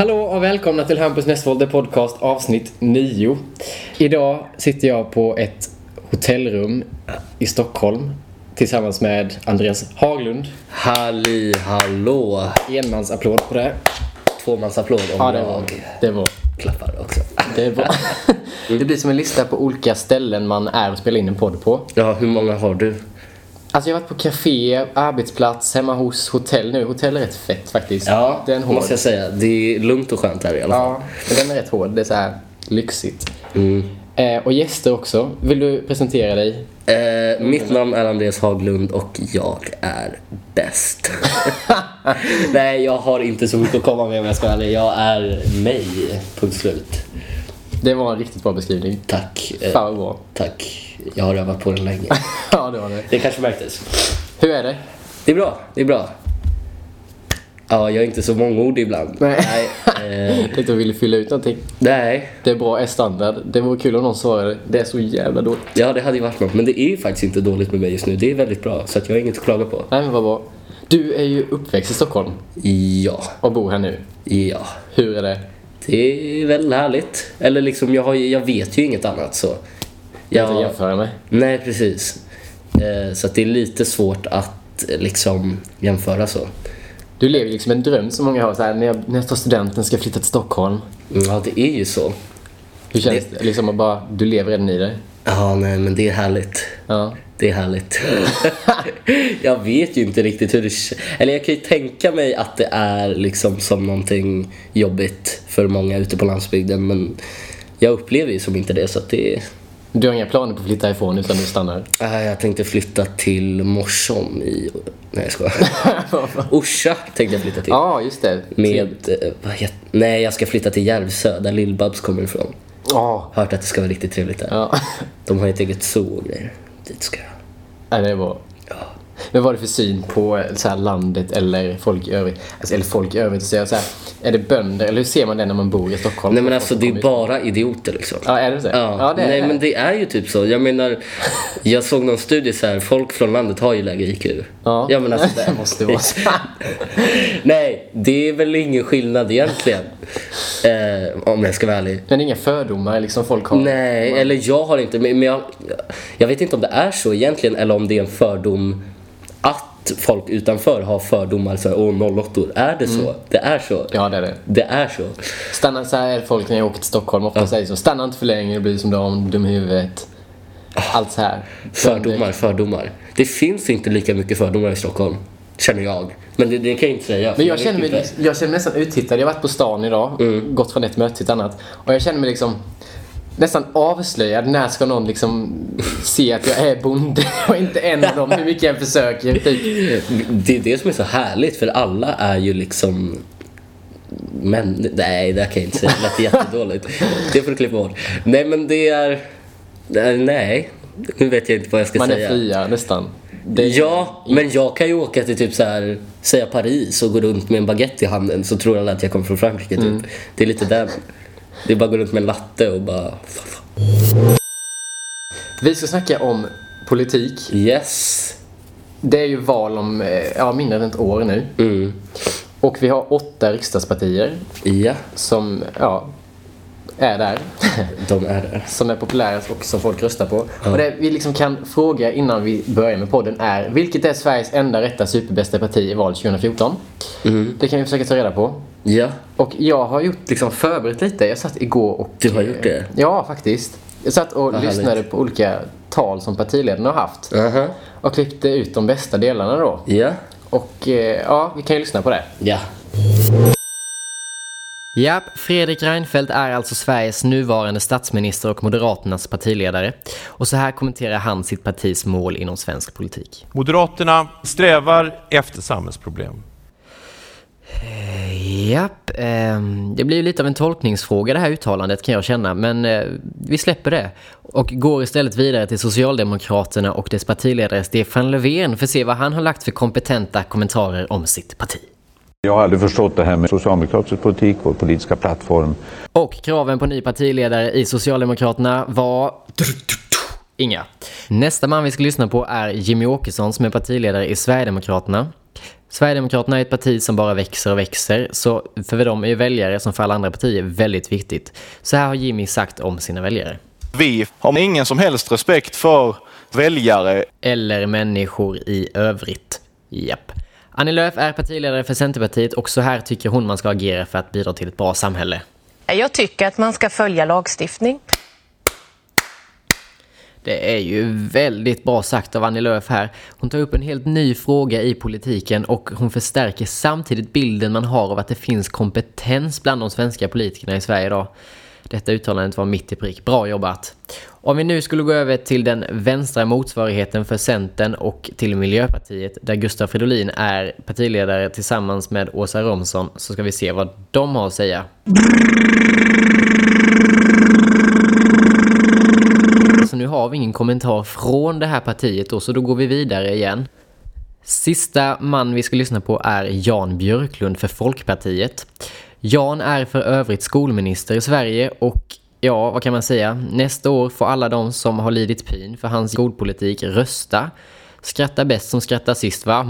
Hallå och välkomna till Hampus Nessvold podcast avsnitt 9. Idag sitter jag på ett hotellrum i Stockholm tillsammans med Andreas Haglund. Halli hallå! Enmansapplåd på det. Tvåmansapplåd om Ja, det jag var, det var, klappar också. det var. Det blir som en lista på olika ställen man är och spelar in en podd på. Ja, hur många har du? Alltså jag har varit på café, arbetsplats, hemma hos, hotell nu. Hotell är rätt fett faktiskt. det en hård. måste jag säga. Det är lugnt och skönt här i alla fall. Ja, men den är rätt hård. Det är så här lyxigt. Mm. Eh, och gäster också. Vill du presentera dig? Eh, mitt namn är Andreas Haglund och jag är bäst. Nej, jag har inte så mycket att komma med om jag ska vara ärlig. Jag är mig, punkt slut. Det var en riktigt bra beskrivning. Tack. Eh, Fan vad bra. tack. Jag har övat på den länge. ja, det var det. Det kanske märktes. Hur är det? Det är bra, det är bra. Ja, jag är inte så mångordig ibland. Nej. Nej. Eh, Tänkte jag ville fylla ut någonting. nej. Det är bra, är standard. Det vore kul om någon svarade. Det är så jävla dåligt. Ja, det hade ju varit något. Men det är ju faktiskt inte dåligt med mig just nu. Det är väldigt bra. Så att jag har inget att klaga på. Nej, men vad bra. Du är ju uppväxt i Stockholm Ja, och bor här nu. ja. Hur är det? Det är väl härligt. Eller liksom, jag, har, jag vet ju inget annat så. Kan Jag, jämföra med. nej, precis. Eh, så att det är lite svårt att eh, liksom jämföra så. Du lever liksom en dröm som många har. Så här, när, jag, när jag tar studenten ska jag flytta till Stockholm. Mm, Ja, det är ju så. Hur känns det? Liksom att bara, du lever redan i det. Ja, nej, men det är härligt. Ja. Det är härligt. jag vet ju inte riktigt hur det Eller jag kan ju tänka mig att det är liksom som någonting jobbigt för många ute på landsbygden men jag upplever ju som inte det så att det Du har inga planer på att flytta ifrån utan du stannar? äh, Jag tänkte flytta till Morsholm i... Nej jag skojar. Orsa tänkte jag flytta till. Ja, just det. Med... eh, Vad het... Nej jag ska flytta till Järvsö där Lill-Babs kommer ifrån. Ja. Hört att det ska vara riktigt trevligt där. Ja. De har ett eget zoo och grejer. Dit ska jag. Nej, det är bra. Men vad är det för syn på eh, så här, landet eller folk i övrigt? Alltså, eller folk i övrigt, så jag, så här, är det bönder eller hur ser man det när man bor i Stockholm? Nej men alltså det är bara idioter liksom. Ja, är det så? Ja, det är nej det. men det är ju typ så. Jag menar, jag såg någon studie så här, folk från landet har ju lägre IQ. Ja. ja men alltså, det måste vara så. nej, det är väl ingen skillnad egentligen. Eh, om jag ska vara ärlig. Men det är inga fördomar liksom folk har? Nej, eller jag har inte, men jag, jag vet inte om det är så egentligen eller om det är en fördom att folk utanför har fördomar så här, åh nollåttor. Är det så? Det är så. Mm. Ja, det är det. Det är så. Stanna så här är folk när jag åker till Stockholm. Ofta säger så. Stanna inte för länge, det blir som de dum i huvudet. Allt så här. Fördomar, fördomar. Det finns inte lika mycket fördomar i Stockholm, känner jag. Men det, det kan jag inte säga. Men jag vet känner, mig, inte. jag känner mig nästan uttittad. Jag har varit på stan idag, Mm. gått från ett möte till ett annat. Och jag känner mig liksom nästan avslöjad. När ska någon liksom se att jag är bonde och inte en av dem, hur mycket jag försöker. Typ. Det är det som är så härligt, för alla är ju liksom... Men, nej, det kan jag inte säga. Det lät jättedåligt. Det får du klippa bort. Nej, men det är... Nej, nu vet jag inte vad jag ska Man säga. är fria nästan. Är- Ja, men jag kan ju åka till typ så här, säga Paris och gå runt med en baguette i handen så tror alla att jag kommer från Frankrike typ. Mm. Det är lite den. Det är bara att gå runt med en latte och bara... Vi ska snacka om politik. Yes! Det är ju val om eh, ja, mindre än ett år nu. Mm. Och vi har åtta riksdagspartier Ja, som ja, är där. de är där. som är populära och som folk röstar på. Och det vi liksom kan fråga innan vi börjar med podden är vilket är Sveriges enda rätta superbästa parti i valet 2014? Det kan vi försöka ta reda på. Ja, Och jag har gjort liksom förberett lite. Jag satt igår och... Du har gjort det? Ja, faktiskt. Jag satt och Vad lyssnade härligt. på olika tal som partiledarna har haft. aha, Och klippte ut de bästa delarna då. ja, Och eh, ja, vi kan ju lyssna på det. ja. Japp, Fredrik Reinfeldt är alltså Sveriges nuvarande statsminister och Moderaternas partiledare. Och så här kommenterar han sitt partis mål inom svensk politik. Moderaterna strävar efter samhällsproblem. Japp, ehm, det blir lite av en tolkningsfråga det här uttalandet kan jag känna, men eh, vi släpper det. Och går istället vidare till Socialdemokraterna och dess partiledare Stefan Löfven för att se vad han har lagt för kompetenta kommentarer om sitt parti. Jag har aldrig förstått det här med socialdemokratisk politik, vår politiska plattform. Och kraven på ny partiledare i Socialdemokraterna var... Inga. Nästa man vi ska lyssna på är Jimmy Åkesson som är partiledare i Sverigedemokraterna. Sverigedemokraterna är ett parti som bara växer och växer, så för dem är ju väljare som för alla andra partier väldigt viktigt. Så här har Jimmy sagt om sina väljare. Vi har ingen som helst respekt för väljare. Eller människor i övrigt. Japp. Annie Lööf är partiledare för Centerpartiet och så här tycker hon man ska agera för att bidra till ett bra samhälle. Jag tycker att man ska följa lagstiftning. Det är ju väldigt bra sagt av Annie Lööf här. Hon tar upp en helt ny fråga i politiken och hon förstärker samtidigt bilden man har av att det finns kompetens bland de svenska politikerna i Sverige idag. Detta uttalandet var mitt i prick. Bra jobbat! Om vi nu skulle gå över till den vänstra motsvarigheten för Centern och till Miljöpartiet där Gustav Fridolin är partiledare tillsammans med Åsa Romson så ska vi se vad de har att säga. Så nu har vi ingen kommentar från det här partiet då, så då går vi vidare igen. Sista man vi ska lyssna på är Jan Björklund för Folkpartiet. Jan är för övrigt skolminister i Sverige och ja, vad kan man säga? Nästa år får alla de som har lidit pin för hans skolpolitik rösta. Skratta bäst som skrattar sist va?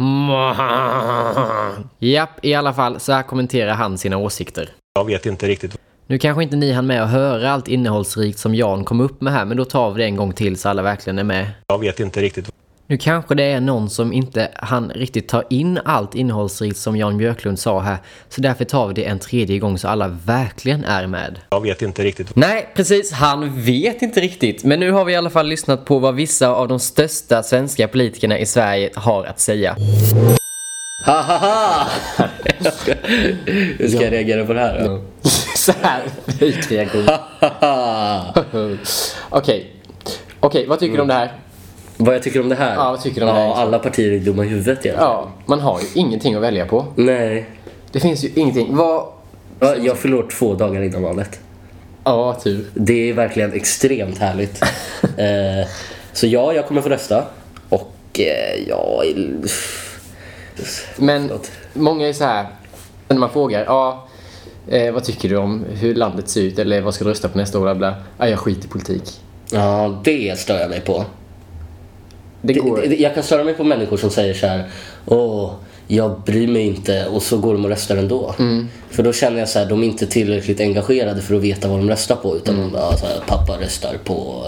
Japp, i alla fall så här kommenterar han sina åsikter. Jag vet inte riktigt. Nu kanske inte ni hann med att höra allt innehållsrikt som Jan kom upp med här, men då tar vi det en gång till så alla verkligen är med. Jag vet inte riktigt. Nu kanske det är någon som inte han riktigt tar in allt innehållsrikt som Jan Björklund sa här, så därför tar vi det en tredje gång så alla verkligen är med. Jag vet inte riktigt. Nej, precis. Han vet inte riktigt. Men nu har vi i alla fall lyssnat på vad vissa av de största svenska politikerna i Sverige har att säga. Ha ha ha! Hur ska jag reagera på det här då? Så här, fejkreaktion. Okej. Okej, vad tycker du om det här? Vad jag tycker om det här? Ja, vad tycker du om det här Ja, alla partier är dumma i huvudet egentligen. Ja, man har ju ingenting att välja på. Nej. Det finns ju ingenting. Vad... Ja, Jag fyller år två dagar innan valet. Ja, tur. Det är verkligen extremt härligt. eh, så ja, jag kommer få rösta. Och eh, ja... Men Förlåt. många är så här, när man frågar, ja, eh, vad tycker du om hur landet ser ut eller vad ska du rösta på nästa år? Bla, bla. Ja, jag skiter i politik. Ja, det stör jag mig på. Det går. jag kan störa mig på människor som säger så här, åh, jag bryr mig inte och så går de och röstar ändå. Mm. För då känner jag så här, de är inte tillräckligt engagerade för att veta vad de röstar på utan Mm. de bara så här, pappa röstar på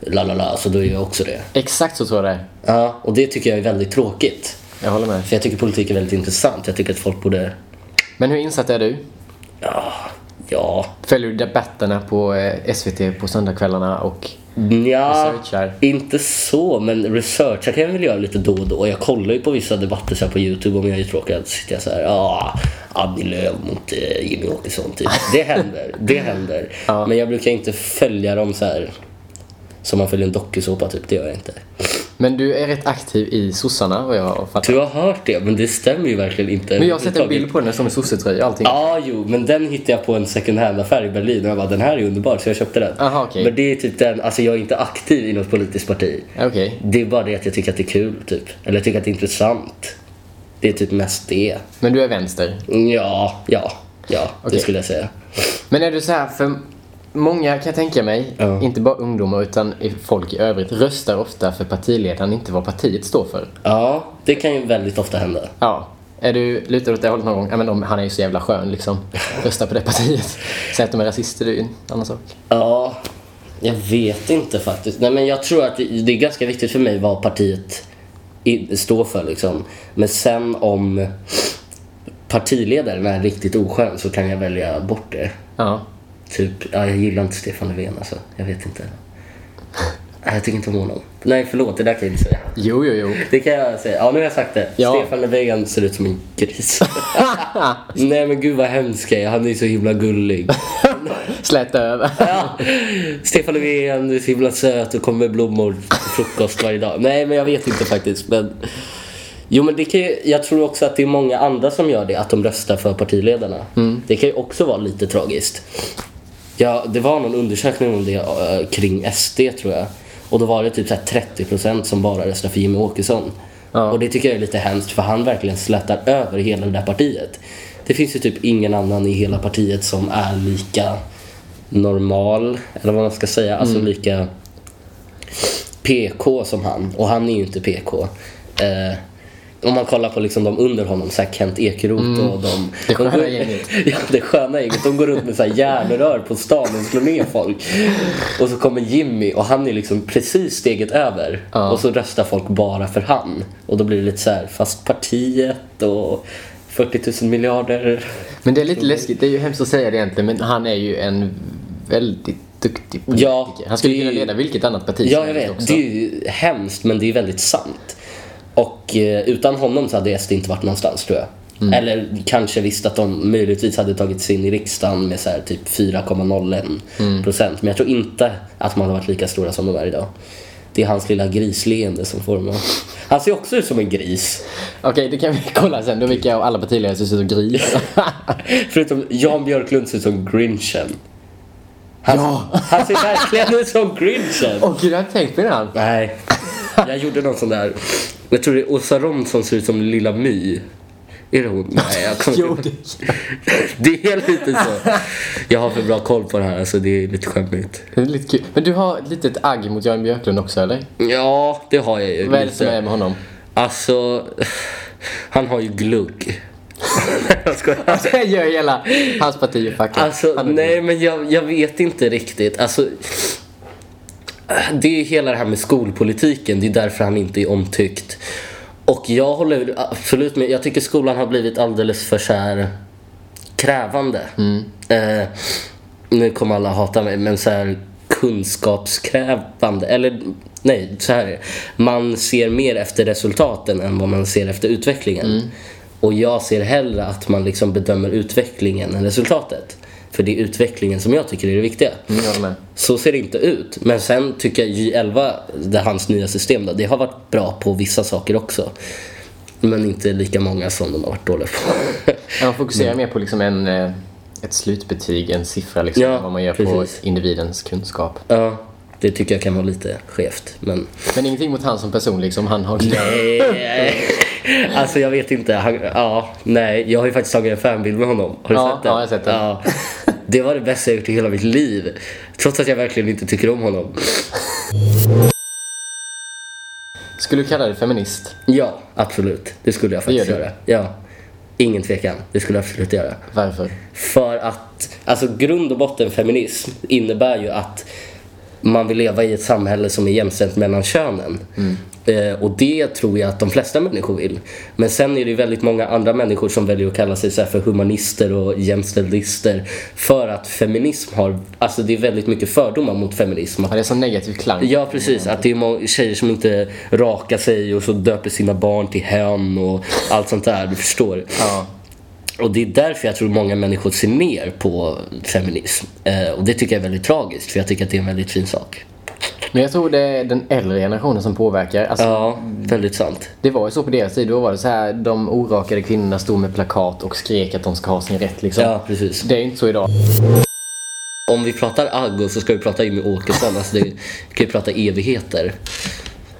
la la la, så då gör jag också det. Exakt så tror jag det är. Ja, och det tycker jag är väldigt tråkigt. Jag håller med. För jag tycker politik är väldigt intressant. Jag tycker att folk borde, Men hur insatt är du? ja, ja, Följer du debatterna på eh, SVT på söndagskvällarna och... Nja, Researchar. inte så, men researcha kan jag väl göra lite då och då. Jag kollar ju på vissa debatter så på Youtube om jag är tråkig. Så sitter jag så här, ja, Annie Lööf mot eh, Jimmy Åkesson typ. Det händer, det händer. Ja. Men jag brukar inte följa dem så här som man följer en dokusåpa typ, det gör jag inte. Men du är rätt aktiv i sossarna vad jag har fattat. Du har hört det, men det stämmer ju verkligen inte. Men jag har sett en bild på den som en sossetröja och allting. Ja, jo, men den hittade jag på en second hand-affär i Berlin och jag bara den här är underbar så jag köpte den. Aha, okej. Men det är typ den, alltså jag är inte aktiv i något politiskt parti. Okej. Det är bara det att jag tycker att det är kul typ. Eller jag tycker att det är intressant. Det är typ mest det. Men du är vänster. Ja, ja, ja, det Okej. skulle jag säga. Men är du så här, för många kan jag tänka mig, Ja. inte bara ungdomar utan folk i övrigt, röstar ofta för partiledaren, inte vad partiet står för. Ja, det kan ju väldigt ofta hända. Ja. Är du lutad åt det hållet någon gång? Ja men de, han är ju så jävla skön liksom. Rösta på det partiet. Säg att de är rasister, det är ju en annan sak. Ja, jag vet inte faktiskt. Nej, men jag tror att det, det är ganska viktigt för mig vad partiet i, står för liksom. Men sen om partiledaren är riktigt oskön så kan jag välja bort det. Ja. Typ, ja, jag gillar inte Stefan Löfven alltså. Jag vet inte. Jag tycker inte om honom. Nej, förlåt, det där kan jag inte säga. Jo, jo, jo. Det kan jag säga. Ja, nu har jag sagt det. Ja. Stefan Löfven ser ut som en gris. Nej, men gud vad hemsk jag är. Han är så himla gullig. Släta över. Ja. Stefan Löfven är så himla söt och kommer med blommor till frukost varje dag. Nej, men jag vet inte faktiskt. Men... Jo, men det kan ju, jag tror också att det är många andra som gör det, att de röstar för partiledarna. Det kan ju också vara lite tragiskt. Ja, det var någon undersökning om det eh, kring SD tror jag. Och då var det typ så här 30% som bara röstade för Jimmy Åkesson. Ja. Och det tycker jag är lite hemskt för han verkligen slätar över hela det där partiet. Det finns ju typ ingen annan i hela partiet som är lika normal, eller vad man ska säga, alltså lika PK som han. Och han är ju inte PK. Eh, Om man kollar på liksom de under honom, så här Kent Ekeroth och de... Mm. Det sköna de går, gänget. Ja, det sköna gänget. De går runt med så här järnrör på stan och slår ner folk. Och så kommer Jimmy och han är liksom precis steget över. Ja. Och så röstar folk bara för han. Och då blir det lite så här, fast partiet och 40 000 miljarder. Men det är lite läskigt, det är ju hemskt att säga det egentligen, men han är ju en väldigt duktig politiker. Ja, han skulle det kunna leda vilket annat parti Ja, som jag helst vet. också. Det är ju hemskt, men det är väldigt sant. Och eh, utan honom så hade SD inte varit någonstans, tror jag. Mm. Eller kanske visst att de möjligtvis hade tagit sig in i riksdagen med så här typ 4,01 Mm. procent. Men jag tror inte att de hade varit lika stora som de är idag. Det är hans lilla grisleende som får att... Han ser också ut som en gris. Okej, det kan vi kolla sen då vilka av alla partiledare ser ut som gris. Förutom Jan Björklund ser ut som Grinchen. Han, Ja. han ser verkligen ut som Grinchen. Åh gud, jag har inte tänkt på det. Nej, jag gjorde någon sån där. Jag tror det är Åsa Romson ser ut som Lilla My. Är det hon? Nej, jag kommer Jo, inte Det är lite så. Jag har för bra koll på det här, alltså det är lite skämmigt. Det är lite kul. Men du har ett litet agg mot Jan Björklund också, eller? Ja, det har jag ju. Vad är det som är med honom? Alltså, han har ju glugg. jag skojar. Det gör hela hans parti facket. Alltså, nej men jag, jag vet inte riktigt. Alltså, det är hela det här med skolpolitiken. Det är därför han inte är omtyckt. Och jag håller absolut med. Jag tycker skolan har blivit alldeles för så här krävande. Eh, nu kommer alla hata mig, men så här kunskapskrävande. Eller nej, så här. Man ser mer efter resultaten än vad man ser efter utvecklingen. Och jag ser hellre att man liksom bedömer utvecklingen än resultatet. För det är utvecklingen som jag tycker är det viktiga. Mm. Så ser det inte ut. Men sen tycker jag J11, det hans nya system, då, det har varit bra på vissa saker också. Men inte lika många som de har varit dåliga på. Man fokuserar mer på liksom en, eh, ett slutbetyg, en siffra liksom, Ja, vad man gör precis. på individens kunskap. ja, det tycker jag kan vara lite skevt. Men Men ingenting mot han som person liksom, han har... nej, alltså jag vet inte. Han, ja, nej, jag har ju faktiskt tagit en fanbild med honom. Har du Ja, sett den? ja, jag har sett den. Ja. Det var det bästa jag gjort i hela mitt liv. Trots att jag verkligen inte tycker om honom. Skulle du kalla dig feminist? Ja, absolut. Det skulle jag faktiskt gör du? göra. Ja. Ingen tvekan. Det skulle jag absolut göra. Varför? För att, alltså grund och botten feminism innebär ju att man vill leva i ett samhälle som är jämställt mellan könen. Eh, och det tror jag att de flesta människor vill. Men sen är det ju väldigt många andra människor som väljer att kalla sig så för humanister och jämställdhister. För att feminism har, alltså det är väldigt mycket fördomar mot feminism. Ja, det är som negativ klang. Ja precis, att det är tjejer som inte rakar sig och så döper sina barn till hön och allt sånt där, du förstår. Ja. Och det är därför jag tror många människor ser ner på feminism. Eh, och det tycker jag är väldigt tragiskt, för jag tycker att det är en väldigt fin sak. Men jag tror det är den äldre generationen som påverkar. Alltså, Ja, väldigt sant. Det var ju så på deras tid. Då var det så här, de orakade kvinnorna stod med plakat och skrek att de ska ha sin rätt liksom. Ja, precis. Det är inte så idag. Om vi pratar Aggo så ska vi prata Jimmy Åkesson. Alltså det, vi kan ju prata evigheter.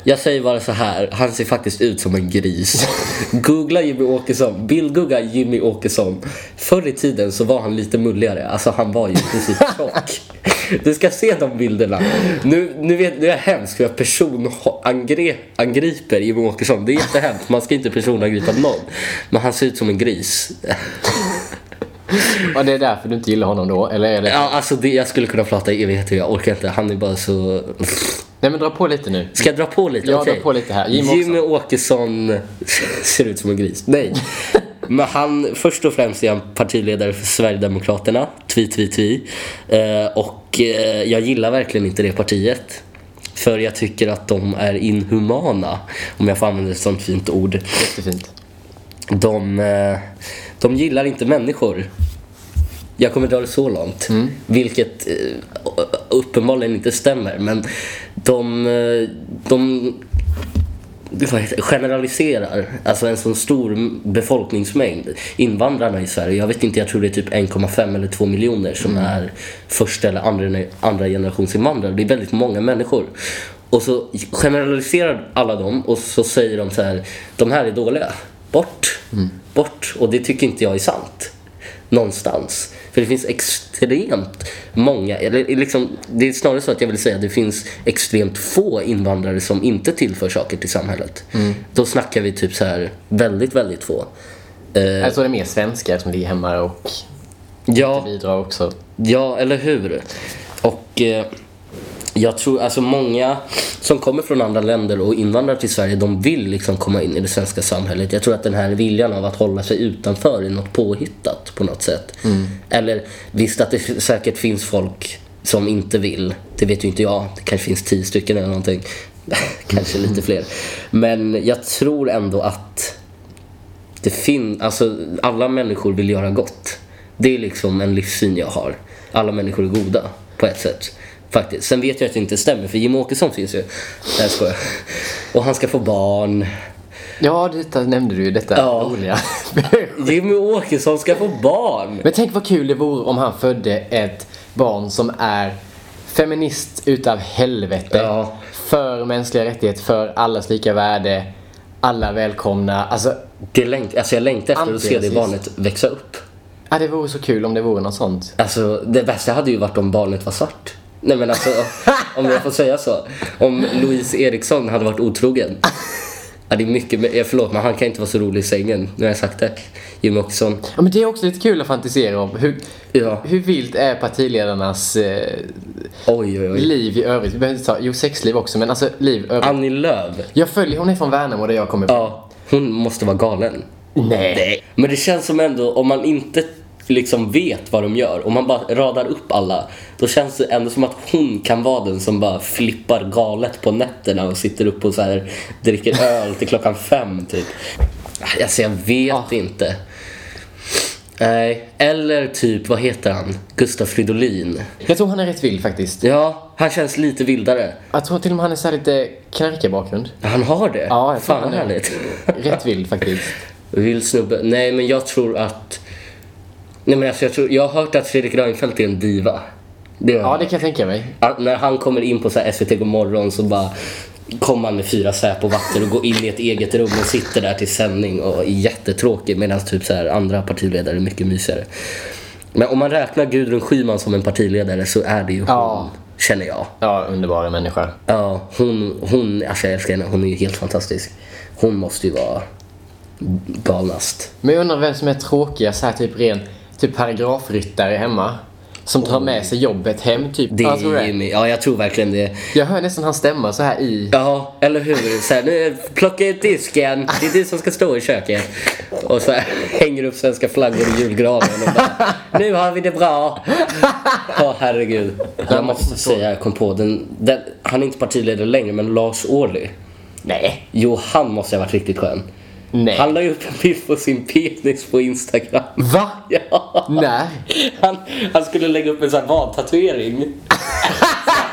Jag säger bara så här, han ser faktiskt ut som en gris. Googla Jimmy Åkesson, bildgoogla Jimmy Åkesson. Förr i tiden så var han lite mulligare, alltså han var ju i princip tjock. Du ska se de bilderna. Nu, nu, vet, nu är jag hemskt för jag personangriper Jimmy Åkesson. Det är jättehemskt, man ska inte personangripa någon. Men han ser ut som en gris. Och det är därför du inte gillar honom då? Eller är det... Ja, alltså det, jag skulle kunna prata i evigheter, jag orkar inte. Han är bara så... Nej men dra på lite nu. Ska jag dra på lite? Ja, Okej. dra på lite här. Jimmy Jimmy Åkesson ser ut som en gris. Nej. Men han, först och främst är han partiledare för Sverigedemokraterna. Tvi, tvi, tvi. Eh, och eh, jag gillar verkligen inte det partiet. För jag tycker att de är inhumana, om jag får använda ett sånt fint ord. Jättefint. De, eh, de gillar inte människor. Jag kommer dra det så långt. Vilket eh, uppenbarligen inte stämmer. Men de, eh, de generaliserar. Alltså en sån stor befolkningsmängd. Invandrarna i Sverige, jag vet inte, jag tror det är typ 1,5 eller 2 miljoner som är första eller andra, andra generations invandrare. Det är väldigt många människor. Och så generaliserar alla dem och så säger de så här, de här är dåliga. Bort, bort. Och det tycker inte jag är sant. Någonstans. För det finns extremt många, eller liksom, det är snarare så att jag vill säga att det finns extremt få invandrare som inte tillför saker till samhället. Då snackar vi typ så här väldigt, väldigt få. Eh, Alltså det är mer svenskar som ligger hemma och ja, bidrar också. Ja, eller hur? Och eh, jag tror, alltså många som kommer från andra länder och invandrar till Sverige, de vill liksom komma in i det svenska samhället. Jag tror att den här viljan av att hålla sig utanför är något påhittat på något sätt. Eller visst att det säkert finns folk som inte vill. Det vet ju inte jag. Det kanske finns tio stycken eller någonting. kanske lite fler. Men jag tror ändå att det fin- alltså, alla människor vill göra gott. Det är liksom en livssyn jag har. Alla människor är goda på ett sätt. Faktiskt. Sen vet jag att det inte stämmer för Jim Åkesson finns ju. Nej jag. Och han ska få barn. Ja, detta nämnde du ju, detta Ja. roliga. Jimmy Åkesson ska få barn! Men tänk vad kul det vore om han födde ett barn som är feminist utav helvete. Ja. För mänskliga rättigheter, för allas lika värde, alla välkomna. Alltså, Det längt- alltså jag längtar efter att se det barnet växa upp. ja, det vore så kul om det vore något sånt. Alltså det bästa hade ju varit om barnet var svart. Nej men alltså, om jag får säga så. Om Louise Eriksson hade varit otrogen. Ja, det är mycket, eh, förlåt men han kan inte vara så rolig i sängen. Nu har jag sagt det. Jimmy Åkesson. Ja, men det är också lite kul att fantisera om. Hur, Ja. hur vilt är partiledarnas eh, Oj oj oj. liv i övrigt? Vi behöver inte ta, jo sexliv också, men alltså liv i övrigt. Annie Lööf. Jag följer, hon är från Värnamo där jag kommer ifrån. Ja, hon måste vara galen. Nej. Men det känns som ändå, om man inte liksom vet vad de gör, om man bara radar upp alla, då känns det ändå som att hon kan vara den som bara flippar galet på nätterna och sitter upp och så här, dricker öl till klockan fem typ. Alltså jag vet inte. Nej, eller typ, vad heter han? Gustav Fridolin. Jag tror han är rätt vild faktiskt. Ja, han känns lite vildare. Jag tror till och med han är så här lite knarkarbakgrund. Han har det? Ja, jag tror Fan han är. härligt. Rätt vild faktiskt. Vild snubbe. Nej, men jag tror att... Nej, men alltså, jag, tror, jag har hört att Fredrik Reinfeldt är en diva. Det Ja, det kan jag tänka mig. Ja, När han kommer in på så här SVT Godmorgon så bara kommer han med fyra Säpo-vakter och går in i ett eget rum och sitter där till sändning och är jättetråkig medan typ så här andra partiledare är mycket mysigare. Men om man räknar Gudrun Schyman som en partiledare så är det ju hon, Ja. känner jag. Ja, underbara människa. Ja, hon, hon, alltså jag älskar henne. Hon är ju helt fantastisk. Hon måste ju vara galnast. Men jag undrar vem som är tråkiga så här typ ren typ paragrafryttare hemma. Som tar med sig jobbet hem typ. Det Ja, är Jimmy. Ja, jag tror verkligen det. Jag hör nästan hans stämma så här i... Ja, eller hur? Så här, nu plocka ut disken. Det är du som ska stå i köket. Och så här, hänger upp svenska flaggor i julgranen och bara, nu har vi det bra. Ja, herregud. Jag måste säga, jag kom på den, den. Han är inte partiledare längre, men Lars Ohly. Nej. Jo, han måste ha varit riktigt skön. Nej. Han la ju upp en bild på sin penis på Instagram. Va? Ja. Nej. Han, han skulle lägga upp en sån här vadtatuering.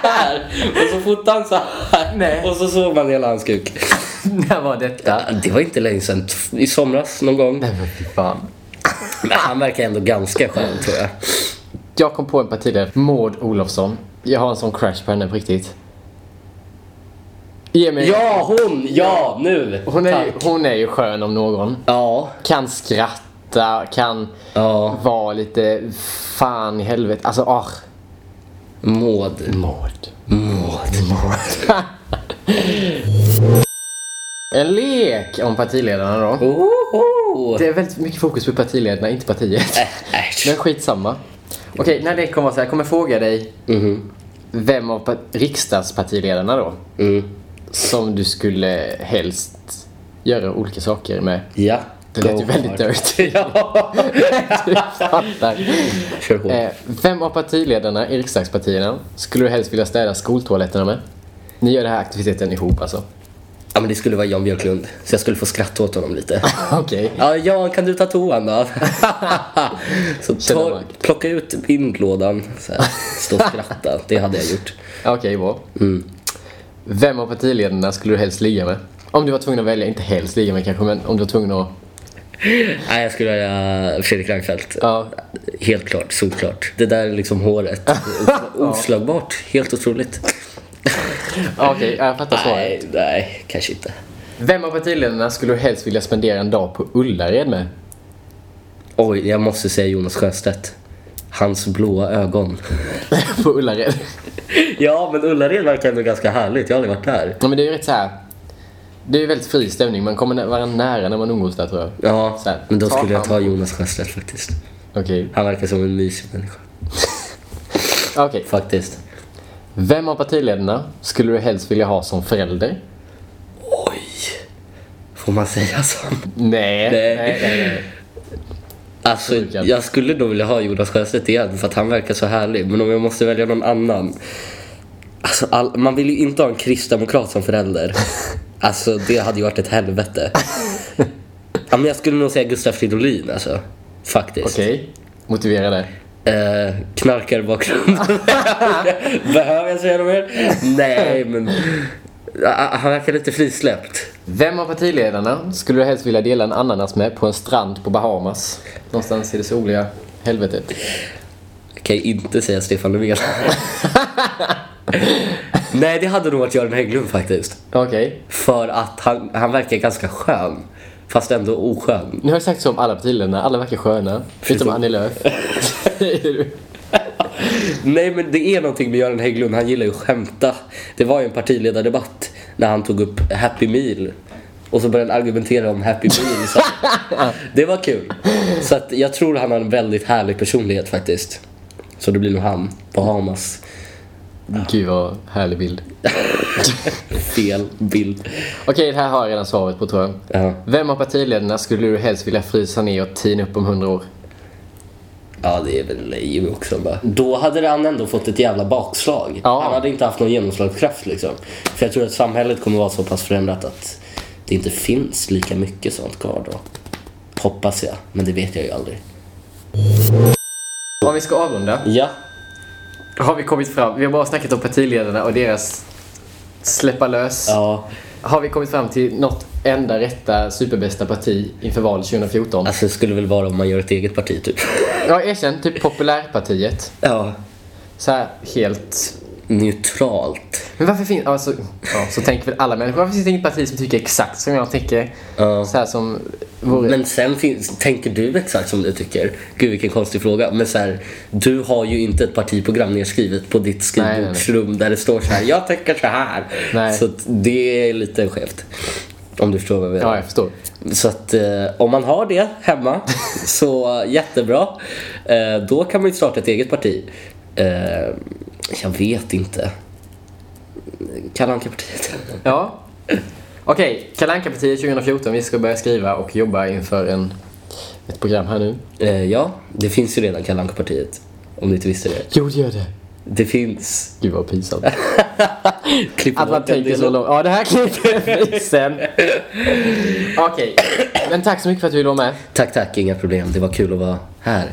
Så här. Och så fotade han så här. Nej. Och så såg man hela hans kuk. När var detta? Det var inte länge sedan. I somras någon gång. Nej men fy fan. Men han verkar ändå ganska skön tror jag. Jag kom på en partiledare. Maud Olofsson. Jag har en sån crash på henne på riktigt. Ge mig... Ja, hon! Ja, nu! Hon är, ju, Tack. hon är ju skön om någon. Ja. Kan skratta, kan Ja. vara lite fan i helvete. Alltså, ah. Maud. Maud. Maud. En lek om partiledarna då. Oh. Det är väldigt mycket fokus på partiledarna, inte partiet. Äsch. Men skitsamma. Okej, när det kommer vara så här, jag kommer fråga dig vem av pa- riksdagspartiledarna då Mm. som du skulle helst göra olika saker med. Ja. Det lät ju väldigt dirty. Ja. du fattar. Kör hårt. Eh, vem av partiledarna i riksdagspartierna skulle du helst vilja städa skoltoaletterna med? Ni gör den här aktiviteten ihop alltså? Ja, men det skulle vara Jan Björklund. Så jag skulle få skratta åt honom lite. Okej. Ja, Jan, kan du ta toan då? så ta, plocka ut bindlådan. Så här, stå och skratta. Det hade jag gjort. Okej, bra. Mm. Vem av partiledarna skulle du helst ligga med? Om du var tvungen att välja, inte helst ligga med kanske, men om du var tvungen att... Nej, jag skulle välja Fredrik Reinfeldt. Ja. Helt klart, solklart. Det där liksom håret. Oslagbart. Helt otroligt. Okej, jag fattar svaret. Nej, nej, kanske inte. Vem av partiledarna skulle du helst vilja spendera en dag på Ullared med? Oj, jag måste säga Jonas Sjöstedt. Hans blåa ögon. på Ullared. ja, men Ullared verkar ändå ganska härligt. Jag har aldrig varit där. Ja, men det är ju rätt så här. Det är väldigt fri stämning. Man kommer varandra nära när man umgås där tror jag. Ja, Så här, men då ta skulle jag ta Jonas Sjöstedt faktiskt. Okej. Han verkar som en mysig människa. Okej. Faktiskt. Vem av partiledarna skulle du helst vilja ha som förälder? Oj. Får man säga så? Nej. Nej. nej, nej, nej. Alltså, Sjukan. jag skulle nog vilja ha Jonas Sjöstedt igen för att han verkar så härlig. Men om jag måste välja någon annan. Alltså, all, man vill ju inte ha en kristdemokrat som förälder. Alltså, det hade ju varit ett helvete. Ja, men jag skulle nog säga Gustaf Fridolin alltså. Faktiskt. Okej. Motivera det. Eh, knarkarbakgrund. Behöver jag säga något mer? Nej, men... Han verkar lite frisläppt. Vem av partiledarna skulle du helst vilja dela en ananas med på en strand på Bahamas? Någonstans i det soliga helvetet. Jag kan ju inte säga Stefan Löfven. Nej, det hade nog varit Göran Hägglund faktiskt. Okej. För att han, han verkar ganska skön. Fast ändå oskön. Nu har jag sagt så om alla partiledarna. Alla verkar sköna. Förutom Annie Lööf. Nej, men det är någonting med Göran Hägglund. Han gillar ju att skämta. Det var ju en partiledardebatt när han tog upp Happy Meal. Och så började han argumentera om Happy Meal. Så det var kul. Så att jag tror han har en väldigt härlig personlighet faktiskt. Så det blir nog han. Bahamas. Gud vad härlig bild. Fel bild. Okej, det här har jag redan svaret på tror jag. Ja. Vem av partiledarna skulle du helst vilja frysa ner och tina upp om hundra år? Ja, det är väl Jimmy också va? Då hade han ändå fått ett jävla bakslag. Ja. Han hade inte haft någon genomslagskraft liksom. För jag tror att samhället kommer vara så pass förändrat att det inte finns lika mycket sånt kvar då. Hoppas jag, men det vet jag ju aldrig. Om vi ska avrunda. Ja, Har vi kommit fram? Vi har bara snackat om partiledarna och deras släppa lös. ja. Har vi kommit fram till något enda rätta superbästa parti inför valet 2014? Alltså det skulle väl vara om man gör ett eget parti typ. Ja, erkänn. Typ Populärpartiet. Ja. Så här helt... Neutralt. Men varför finns... Alltså, ja, så tänker väl alla människor. Varför finns det inget parti som tycker exakt som jag tycker? Ja. Så här som vore... Men sen finns, tänker du exakt som du tycker? Gud vilken konstig fråga. Men så här, du har ju inte ett partiprogram nedskrivet på ditt skrivbordsrum där det står så här, jag tycker så här. Nej. Så det är lite skevt. Om du förstår vad jag menar. Ja, jag förstår. Så att eh, om man har det hemma så jättebra. Eh, då kan man ju starta ett eget parti. Eh, jag vet inte. Kalle Anka-partiet. Ja. Okej, Kalle Anka-partiet 2014. Vi ska börja skriva och jobba inför en, ett program här nu. Eh, ja, det finns ju redan Kalle Anka-partiet. Om du inte visste det. Jo, gör det. Det finns. Gud vad pinsamt. Klipp Att man bort den tänker så delen. långt. Ja, det här klipper vi sen. Okej, men tack så mycket för att du ville vara med. Tack, tack. Inga problem. Det var kul att vara här.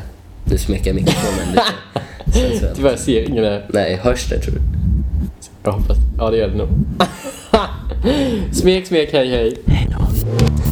Nu smeker jag mikrofonen lite. sensuellt. Tyvärr ser ingen det. Nej, hörs det tror du? Jag hoppas. Ja, det gör det nog. smek, smek, hej, hej. Hej då.